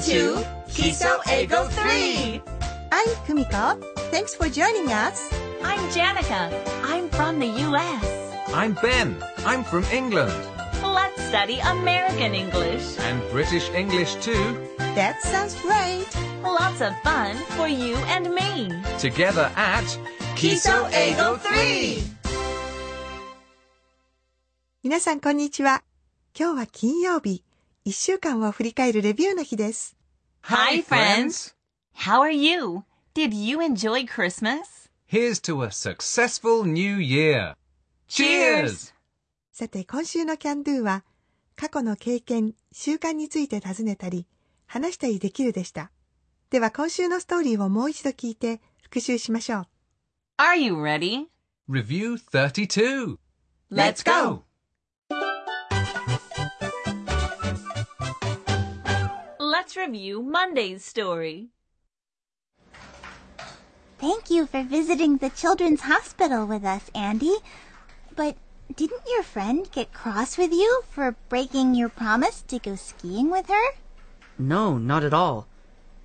to Kiso Ego 3. I'm Kumiko. Thanks for joining us. I'm Janica. I'm from the U.S. I'm Ben. I'm from England. Let's study American English. And British English too. That sounds great. Lots of fun for you and me. Together at Kiso Ego 3. 皆さんこんにちは。今日は金曜日。 一週間を振り返るレビューの日です。Hi, friends. How are you? Did you enjoy Christmas? Here's to a successful new year. Cheers! さて、今週のキャンドゥは、過去の経験、習慣について尋ねたり、話したりできるでした。では今週のストーリーをもう一度聞いて復習しましょう。Are you ready? Review 32. Let's go. Let's review Monday's story. Thank you for visiting the children's hospital with us, Andy. But didn't your friend get cross with you for breaking your promise to go skiing with her? No, not at all.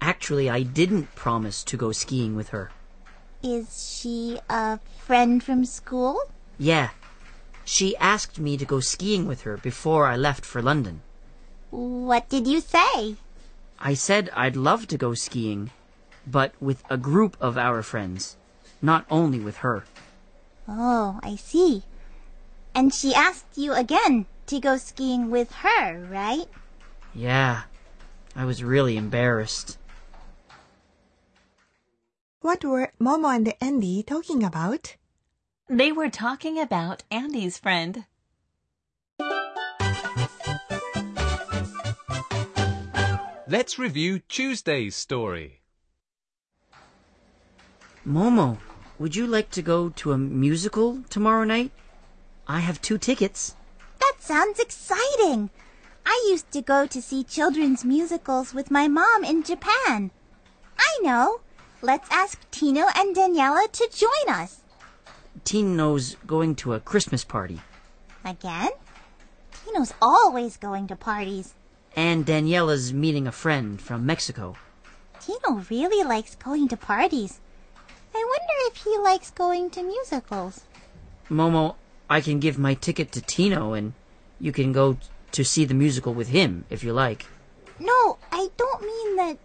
Actually, I didn't promise to go skiing with her. Is she a friend from school? Yeah. She asked me to go skiing with her before I left for London. What did you say? I said I'd love to go skiing, but with a group of our friends, not only with her. Oh, I see. And she asked you again to go skiing with her, right? Yeah. I was really embarrassed. What were Momo and Andy talking about? They were talking about Andy's friend. Let's review Tuesday's story. Momo, would you like to go to a musical tomorrow night? I have two tickets. That sounds exciting. I used to go to see children's musicals with my mom in Japan. I know. Let's ask Tino and Daniela to join us. Tino's going to a Christmas party, Again? Tino's always going to parties. And Daniela's meeting a friend from Mexico. Tino really likes going to parties. I wonder if he likes going to musicals. Momo, I can give my ticket to Tino and you can go to see the musical with him if you like. No, I don't mean that.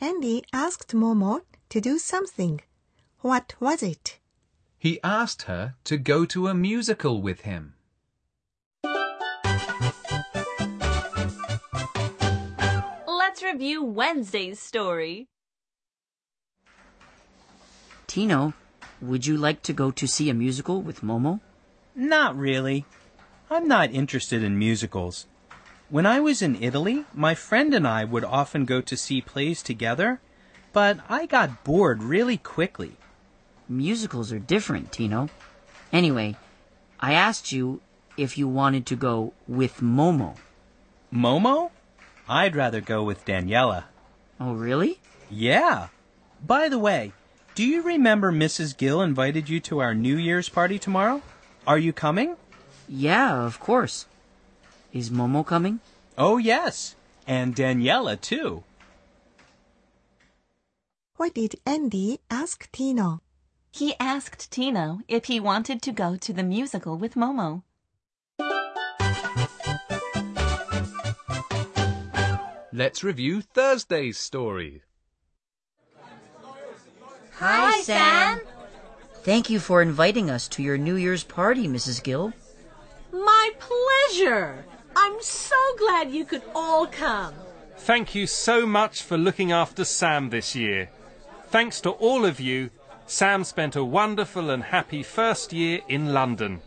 Andy asked Momo to do something. What was it? He asked her to go to a musical with him. Review Wednesday's story. Tino, would you like to go to see a musical with Momo? Not really. I'm not interested in musicals. When I was in Italy, my friend and I would often go to see plays together, but I got bored really quickly. Musicals are different, Tino. Anyway, I asked you if you wanted to go with Momo. Momo? I'd rather go with Daniela. Oh, really? Yeah. By the way, do you remember Mrs. Gill invited you to our New Year's party tomorrow? Are you coming? Yeah, of course. Is Momo coming? Oh, yes. And Daniela, too. What did Andy ask Tino? He asked Tino if he wanted to go to the musical with Momo. Let's review Thursday's story. Hi, Sam. Thank you for inviting us to your New Year's party, Mrs. Gill. My pleasure. I'm so glad you could all come. Thank you so much for looking after Sam this year. Thanks to all of you, Sam spent a wonderful and happy first year in London.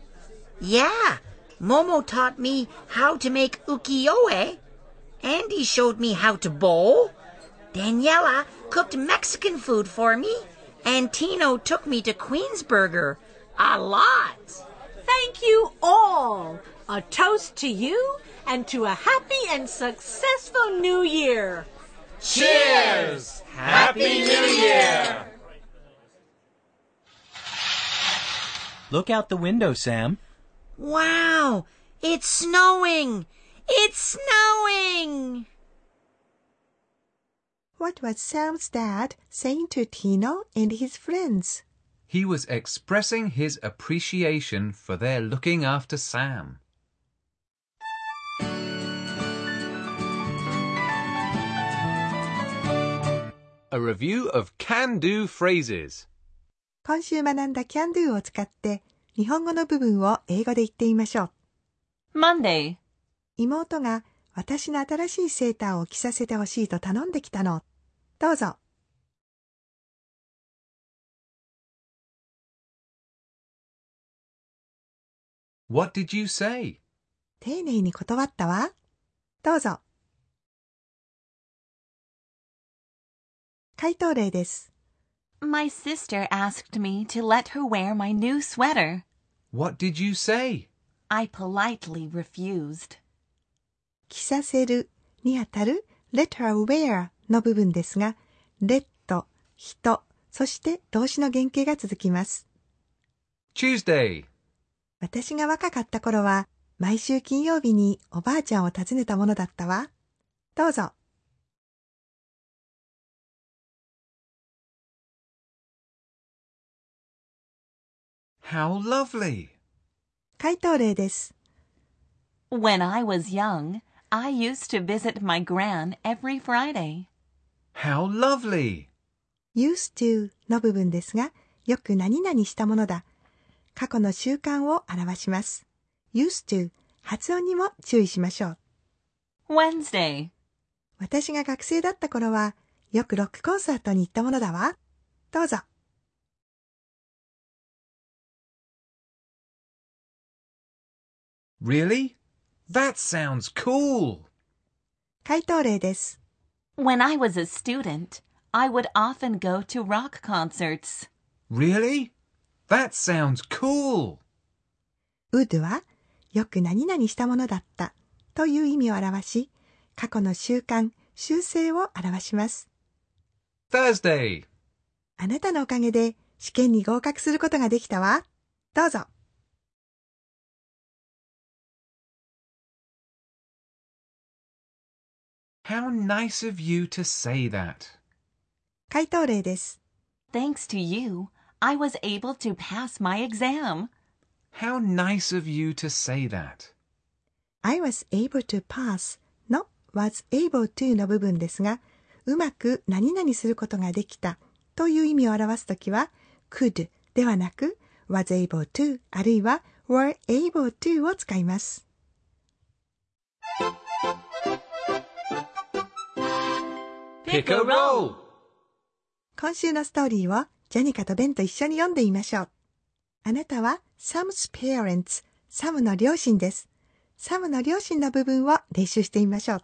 Yeah, Momo taught me how to make ukiyo-e. Andy showed me how to bowl. Daniela cooked Mexican food for me. And Tino took me to Queensburger. A lot. Thank you all. A toast to you and to a happy and successful new year. Cheers! Happy New Year! Look out the window, Sam. Wow, it's snowing. It's snowing! What was Sam's dad saying to Tino and his friends? He was expressing his appreciation for their looking after Sam. A review of can do phrases. 今週学んだ can do を使って日本語の部分を英語で言ってみましょう。 Monday, 妹が私の新しいセーターを着させてほしいと頼んできたの。どうぞ。What did you say? 丁寧に断ったわ。どうぞ。回答例です。my sister asked me to let her wear my new sweater. What did you say? I politely refused. 着させるにあたる let her wear の部分ですが、let 人、そして動詞の原型が続きます。Tuesday. 私が若かった頃は、毎週金曜日におばあちゃんを訪ねたものだったわ。どうぞ。How lovely. 回答例です。When I was young, I used to visit my gran every Friday. How lovely. used to の部分ですが、よく何々したものだ。過去の習慣を表します。used to 発音にも注意しましょう。Wednesday, 私が学生だった頃は、よくロックコンサートに行ったものだわ。どうぞ。Really? That sounds cool. 回答例です。when I was a student, I would often go to rock concerts. Really? That sounds cool. would は、よく何々したものだったという意味を表し、過去の習慣、習性を表します。Thursday. あなたのおかげで試験に合格することができたわ。どうぞ。How nice of you to say that. 回答例です。Thanks to you, I was able to pass my exam. How nice of you to say that. I was able to pass の was able to の部分ですが、うまく何々することができたという意味を表すときは、could ではなく、was able to あるいは were able to を使います。Pick a roll. 今週のストーリーをジャニカとベンと一緒に読んでみましょう。あなたは Sam's parents、サムの両親です。サムの両親の部分を練習してみましょう。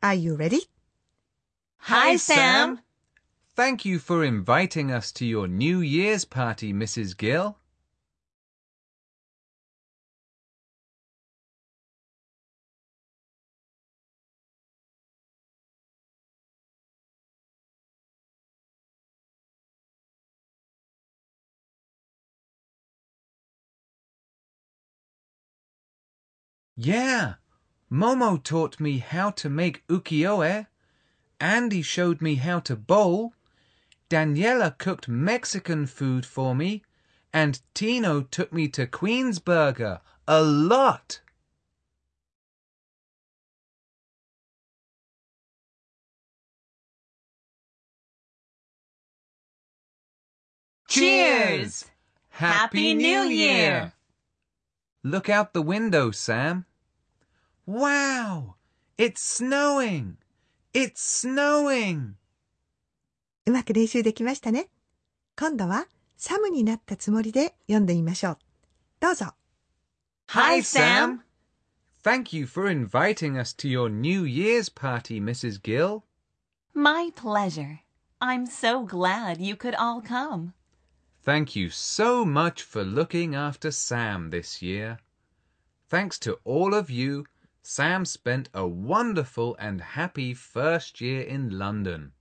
Are you ready? Hi, Sam. Thank you for inviting us to your New Year's party, Mrs. Gill. Yeah, Momo taught me how to make ukiyo-e. Andy showed me how to bowl. Daniela cooked Mexican food for me. And Tino took me to Queensburger. A lot. Cheers! Happy New Year! Look out the window, Sam. Wow! It's snowing! It's snowing! うまく練習できましたね。今度はサムになったつもりで読んでみましょう。どうぞ。 Hi, Sam. Thank you for inviting us to your New Year's party, Mrs. Gill. My pleasure. I'm so glad you could all come. Thank you so much for looking after Sam this year. Thanks to all of you, Sam spent a wonderful and happy first year in London.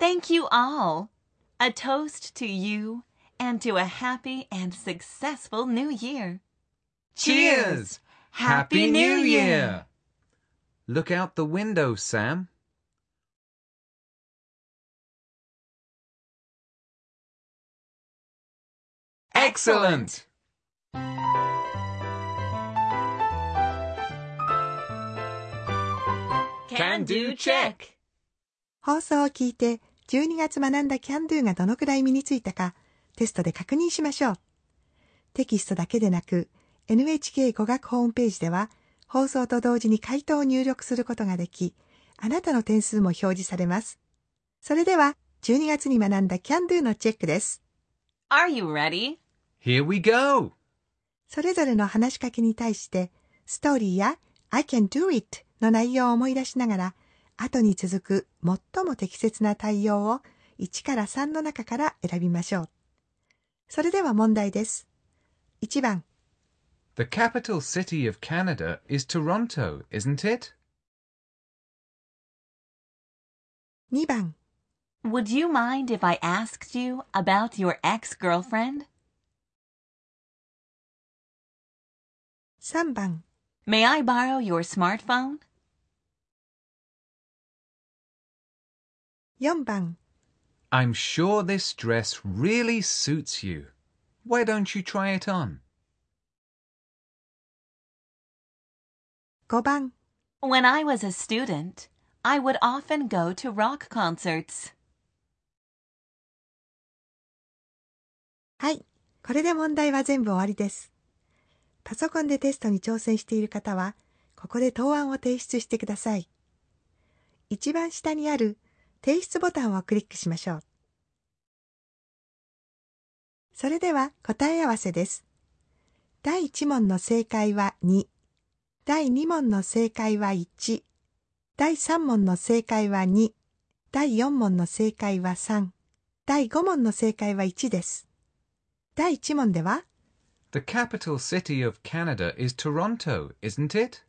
Thank you all. A toast to you and to a happy and successful new year. Cheers! Happy New Year! Look out the window, Sam. Excellent! Can do check. 放送を聞いて 12月学んだ can do がどのくらい身についたかテストで確認しましょう。テキストだけでなく NHK 語学ホームページでは放送と同時に回答を入力することができ、あなたの点数も表示されます。それでは12月に学んだ can do のチェックです。Are you ready? Here we go! それぞれの話しかけに対してストーリーや I can do it の内容を思い出しながら後に続く最も適切な対応を1から3の中から選びましょう。それでは問題です。1番 The capital city of Canada is Toronto, isn't it? 2番 Would you mind if I asked you about your ex-girlfriend? 3番 May I borrow your smartphone? 4番 I'm sure this dress really suits you. Why don't you try it on? 5番 When I was a student, I would often go to rock concerts. はい。これで問題は全部終わりです。パソコンでテストに挑戦している方は、ここで答案を提出してください。一番下にある提出ボタンをクリックしましょう。それでは答え合わせです。第1問の正解は2。第2問の正解は1。第3問の正解は2。第4問の正解は3。第5問の正解は1です。第1問では、The capital city of Canada is Toronto, isn't it?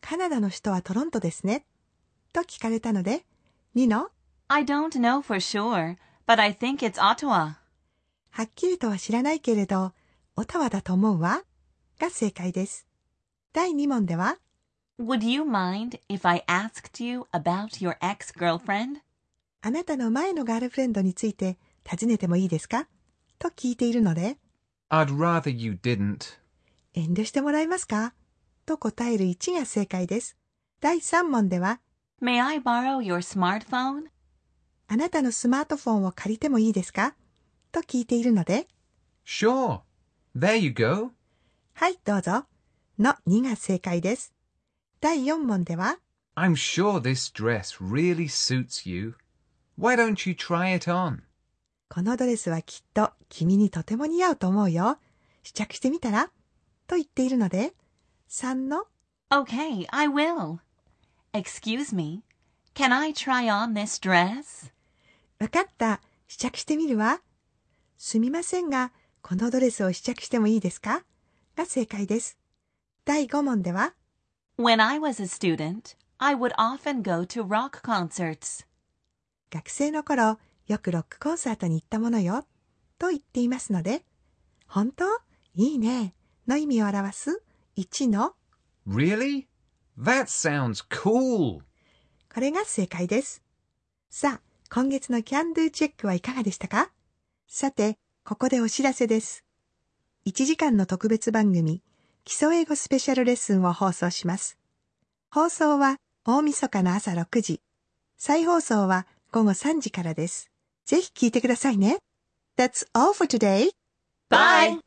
カナダの首都はトロントですね。と聞かれたので、2の、I don't know for sure, but I think it's Ottawa. はっきりとは知らないけれど、オタワだと思うわ。が正解です。第2問では、Would you mind if I asked you about your ex-girlfriend? あなたの前のガールフレンドについて尋ねてもいいですかと聞いているので、I'd rather you didn't. 遠慮してもらえますかと答える1が正解です。第3問では、May I borrow your smartphone? あなたのスマートフォンを借りてもいいですかと聞いているので、Sure. There you go. はい、どうぞ。の2が正解です。第4問では、I'm sure this dress really suits you. Why don't you try it on? このドレスはきっと君にとても似合うと思うよ。試着してみたらと言っているので、3の Okay, I will. Excuse me. Can I try on this dress? わかった。試着してみるわ。すみませんが、このドレスを試着してもいいですか？が正解です。第5問では、When I was a student, I would often go to rock concerts. 学生の頃、よくロックコンサートに行ったものよ。と言っていますので、本当？いいね。の意味を表す？1の？Really? That sounds cool. これが正解です。さあ、今月の Can Do チェックはいかがでしたか？さて、ここでお知らせです。1時間の特別番組、基礎英語スペシャルレッスンを放送します。放送は大晦日の朝6時。再放送は午後3時からです。ぜひ聞いてくださいね。That's all for today. Bye!